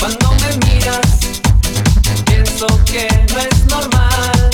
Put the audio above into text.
Cuando me miras, pienso que no es normal.